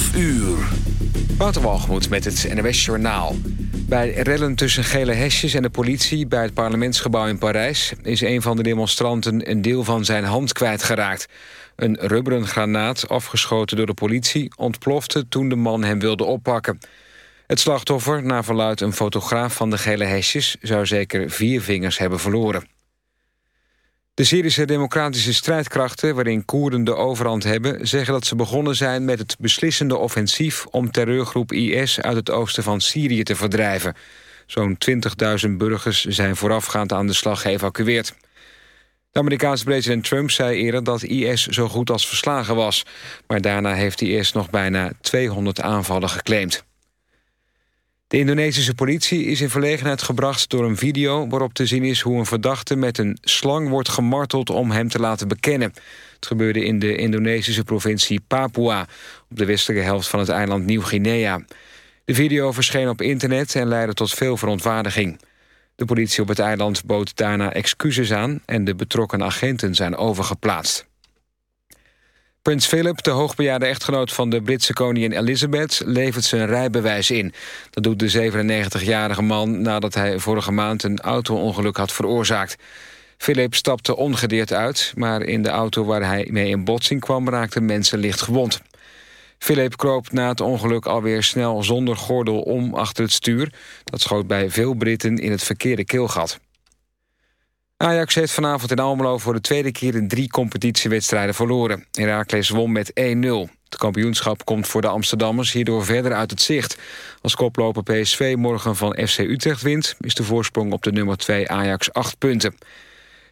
12 uur. Met het NWS Journaal. Bij rellen tussen gele hesjes en de politie bij het parlementsgebouw in Parijs... is een van de demonstranten een deel van zijn hand kwijtgeraakt. Een rubberen granaat, afgeschoten door de politie... ontplofte toen de man hem wilde oppakken. Het slachtoffer, naar verluid een fotograaf van de gele hesjes... zou zeker vier vingers hebben verloren. De Syrische democratische strijdkrachten, waarin Koerden de overhand hebben... zeggen dat ze begonnen zijn met het beslissende offensief... om terreurgroep IS uit het oosten van Syrië te verdrijven. Zo'n 20.000 burgers zijn voorafgaand aan de slag geëvacueerd. De Amerikaanse president Trump zei eerder dat IS zo goed als verslagen was. Maar daarna heeft eerst nog bijna 200 aanvallen geclaimd. De Indonesische politie is in verlegenheid gebracht door een video... waarop te zien is hoe een verdachte met een slang wordt gemarteld... om hem te laten bekennen. Het gebeurde in de Indonesische provincie Papua... op de westelijke helft van het eiland Nieuw-Guinea. De video verscheen op internet en leidde tot veel verontwaardiging. De politie op het eiland bood daarna excuses aan... en de betrokken agenten zijn overgeplaatst. Prins Philip, de hoogbejaarde echtgenoot van de Britse koningin Elizabeth... levert zijn rijbewijs in. Dat doet de 97-jarige man nadat hij vorige maand... een auto-ongeluk had veroorzaakt. Philip stapte ongedeerd uit... maar in de auto waar hij mee in botsing kwam... raakten mensen licht gewond. Philip kroop na het ongeluk alweer snel zonder gordel om achter het stuur. Dat schoot bij veel Britten in het verkeerde keelgat. Ajax heeft vanavond in Almelo voor de tweede keer in drie competitiewedstrijden verloren. Heracles won met 1-0. Het kampioenschap komt voor de Amsterdammers hierdoor verder uit het zicht. Als koploper PSV morgen van FC Utrecht wint... is de voorsprong op de nummer 2 Ajax 8 punten.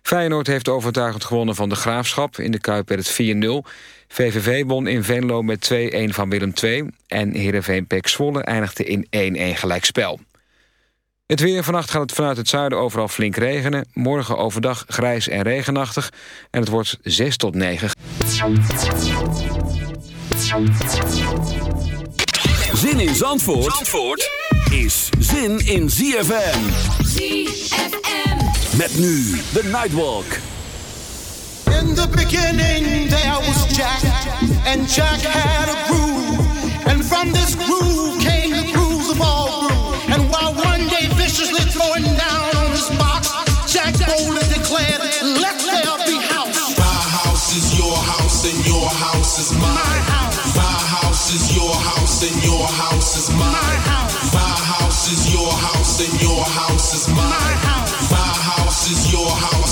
Feyenoord heeft overtuigend gewonnen van de Graafschap. In de Kuip werd het 4-0. VVV won in Venlo met 2-1 van Willem II. En Heerenveen Pek Zwolle eindigde in 1-1 gelijkspel. Het weer. Vannacht gaat het vanuit het zuiden overal flink regenen. Morgen overdag grijs en regenachtig. En het wordt 6 tot 9. Zin in Zandvoort, Zandvoort is zin in ZFM. ZFM. Met nu de Nightwalk. In the beginning there was Jack. And Jack had a groove. And from this groove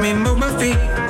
make me move my feet.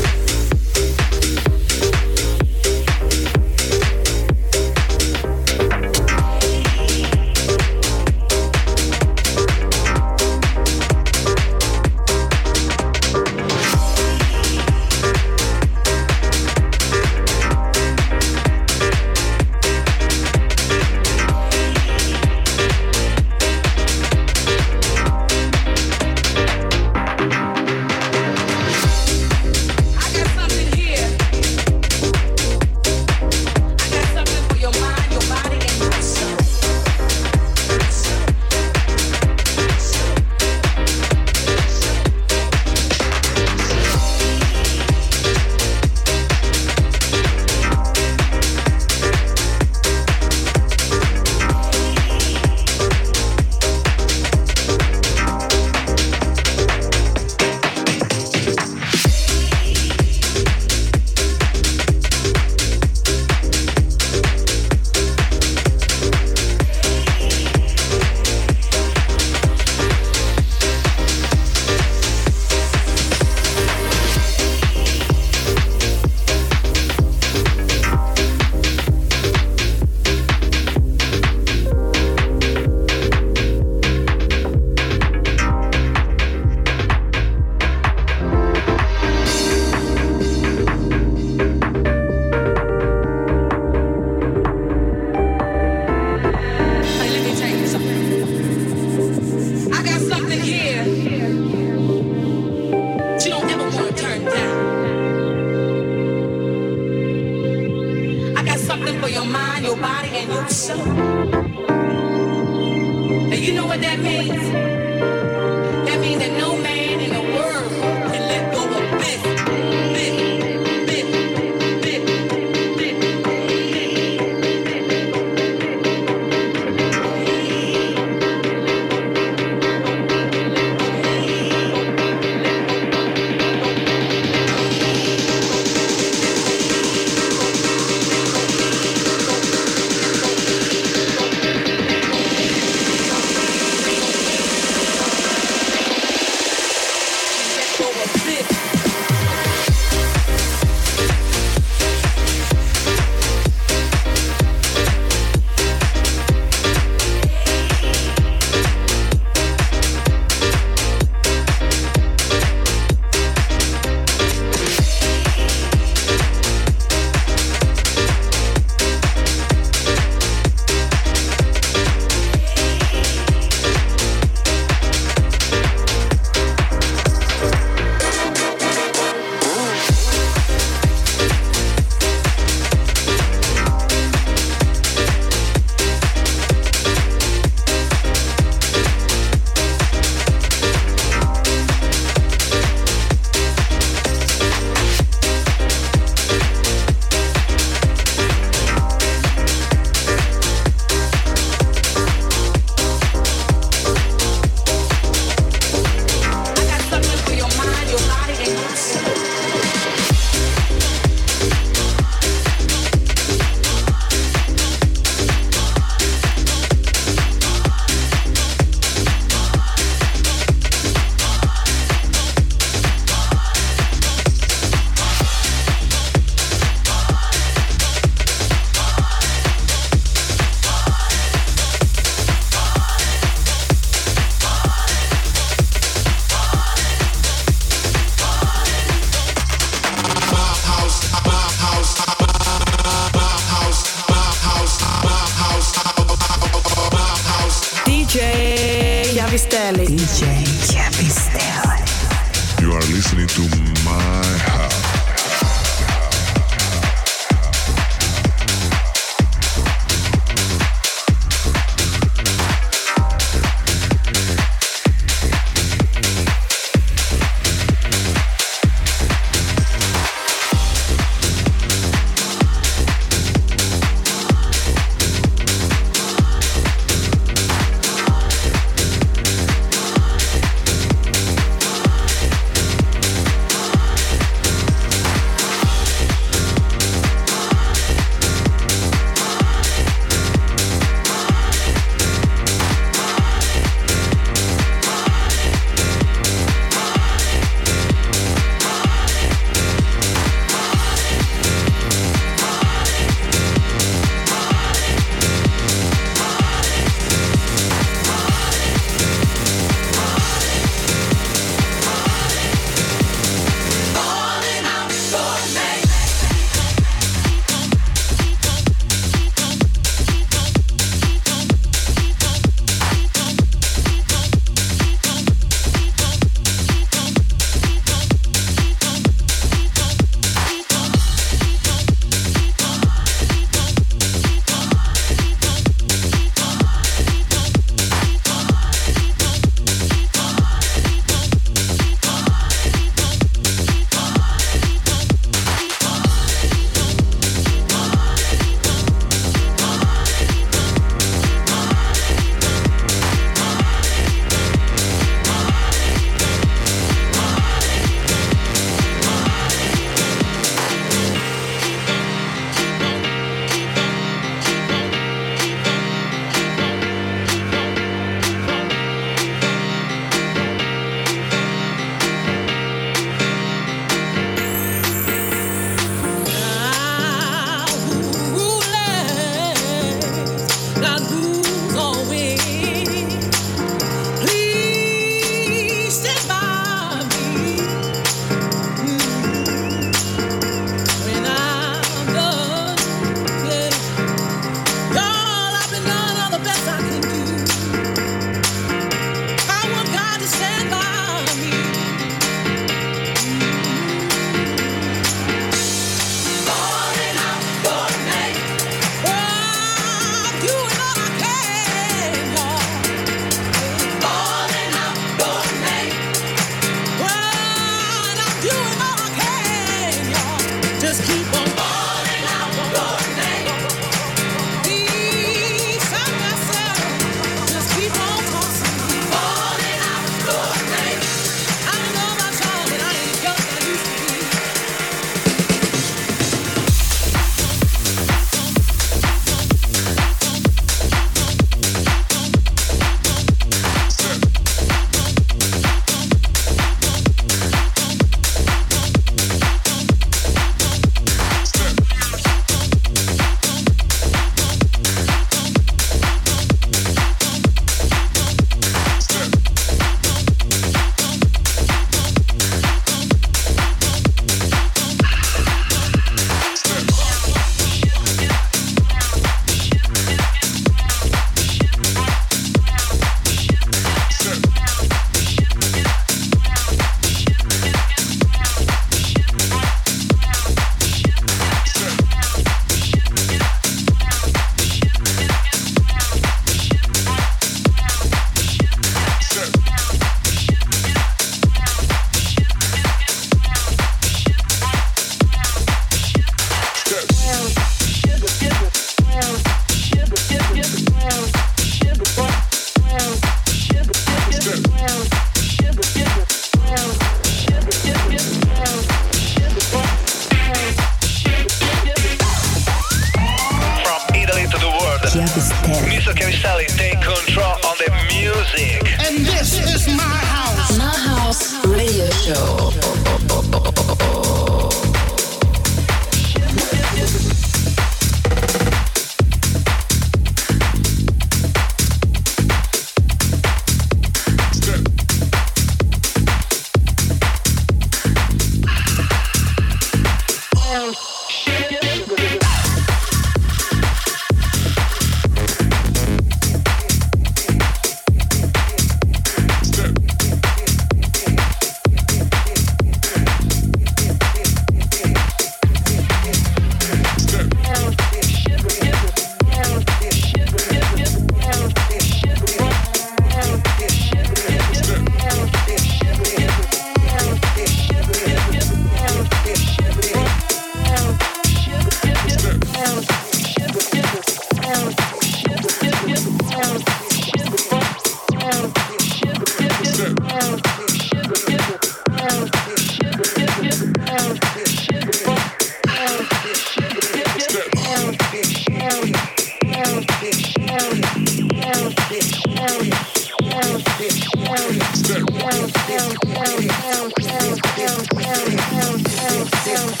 Step.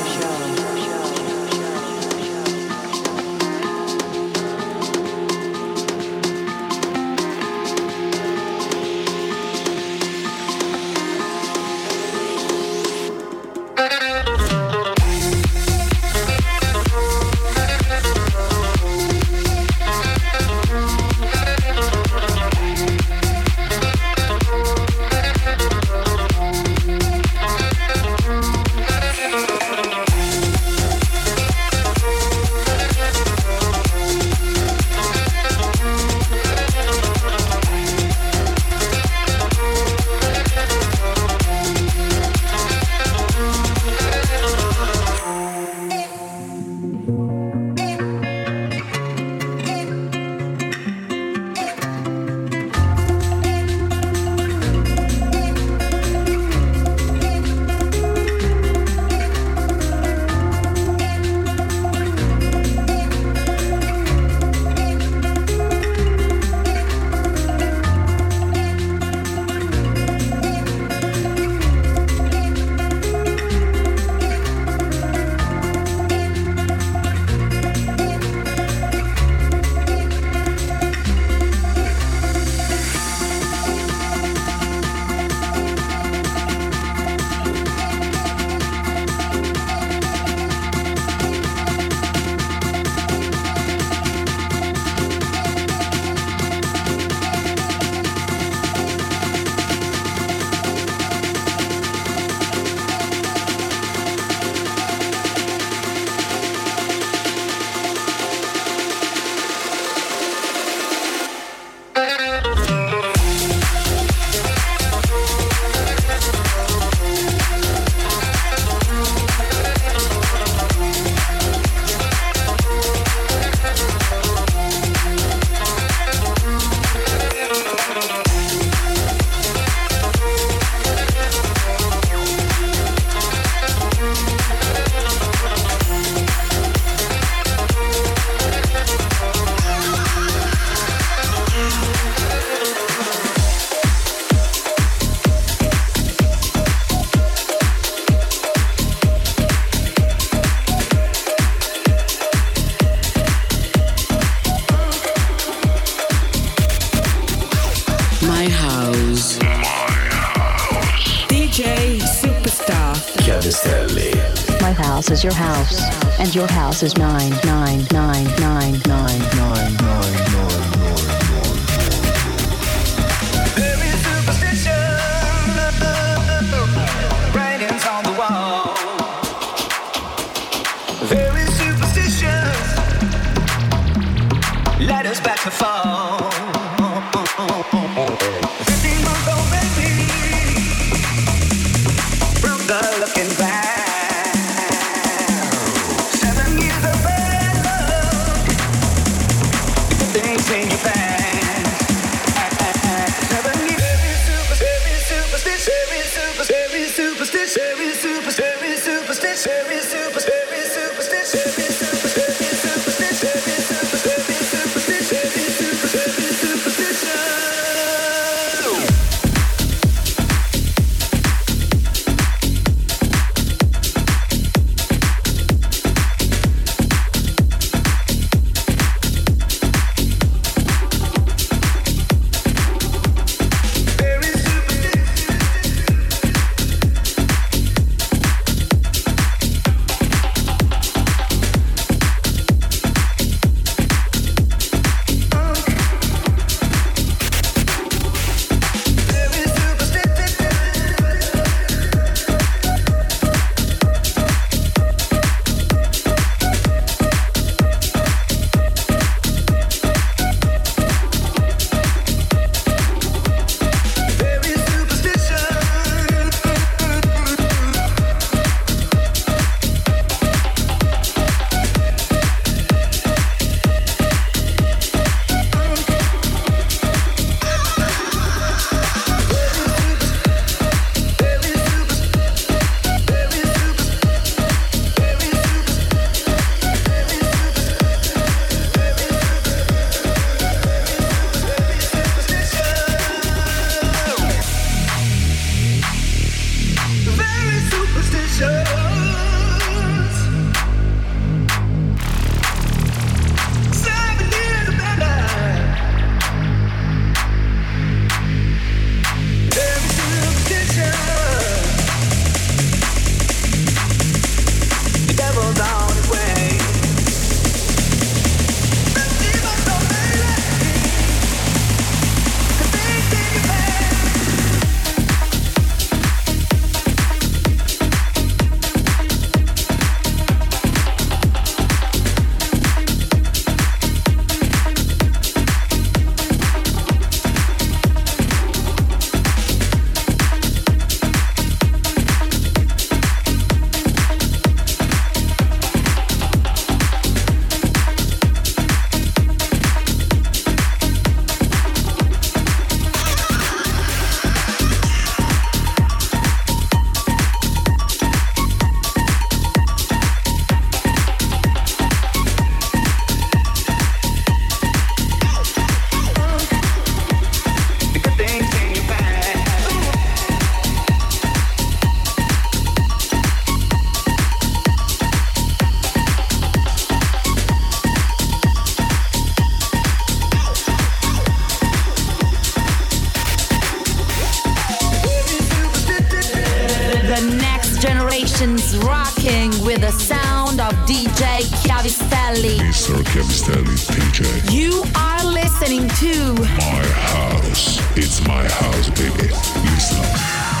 Superstar My house is your house, and your house is mine, mine, mine, mine, mine, mine. Back to fall. sessions rocking with the sound of DJ Chiavistelli. Mr. Cavistelli DJ. You are listening to My House. It's my house, baby. Listen.